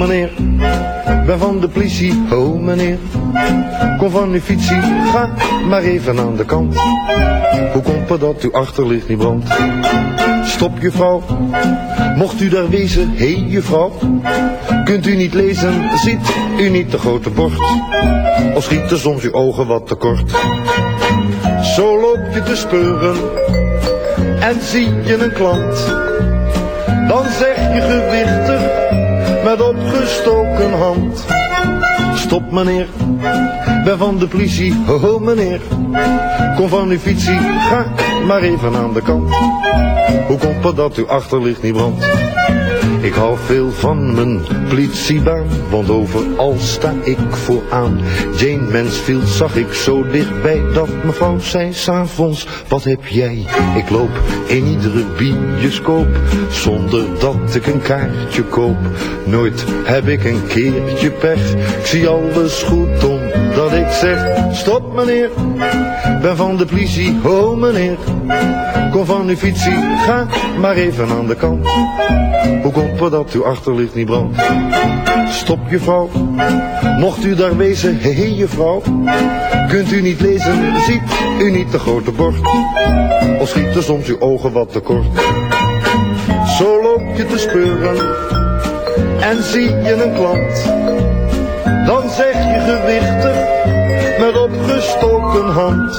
meneer, ben van de politie, oh meneer. Kom van uw fietsie, ga maar even aan de kant. Hoe komt het dat uw achterlicht niet brandt? Stop juffrouw, mocht u daar wezen, hé hey, juffrouw. Kunt u niet lezen, ziet u niet de grote bord? Of schieten soms uw ogen wat te kort? Zo loop je te speuren en zie je een klant. Dan zeg je gewichtig met opgestoken hand. Stop meneer, ben van de politie, ho meneer. Kom van uw fietsie, ga maar even aan de kant. Hoe komt het dat uw achterlicht niet brandt? Hou veel van mijn politiebaan, want overal sta ik vooraan. Jane Mansfield zag ik zo dichtbij dat mevrouw zei s'avonds, wat heb jij? Ik loop in iedere bioscoop, zonder dat ik een kaartje koop. Nooit heb ik een keertje pech, ik zie alles goed omdat ik zeg, stop meneer, ben van de politie, oh meneer. Kom van uw fietsie, ga maar even aan de kant. Hoe komt dat uw achterlicht niet brandt? Stop juffrouw, mocht u daar wezen, hé hey, juffrouw. Kunt u niet lezen, ziet u niet de grote bord? Of schieten soms uw ogen wat te kort? Zo loop je te speuren en zie je een klant. Dan zeg je gewichtig met opgestoken hand.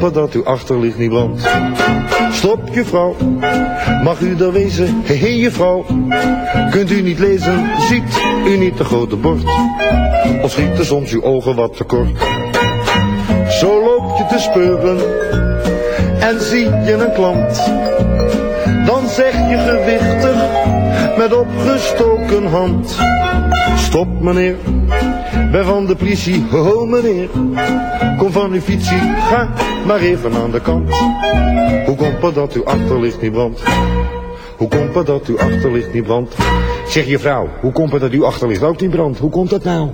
dat uw achterlicht niet brandt? Stop juffrouw, mag u daar wezen? Hé hey, juffrouw, kunt u niet lezen? Ziet u niet de grote bord? Of schieten soms uw ogen wat te kort? Zo loop je te speuren en zie je een klant. Dan zeg je gewichtig met opgestoken hand. Stop meneer, ben van de politie, ho meneer. Kom van uw fietsie, ga maar even aan de kant. Hoe komt het dat uw achterlicht niet brandt? Hoe komt het dat uw achterlicht niet brandt? Zeg je vrouw, hoe komt het dat uw achterlicht ook niet brandt? Hoe komt dat nou?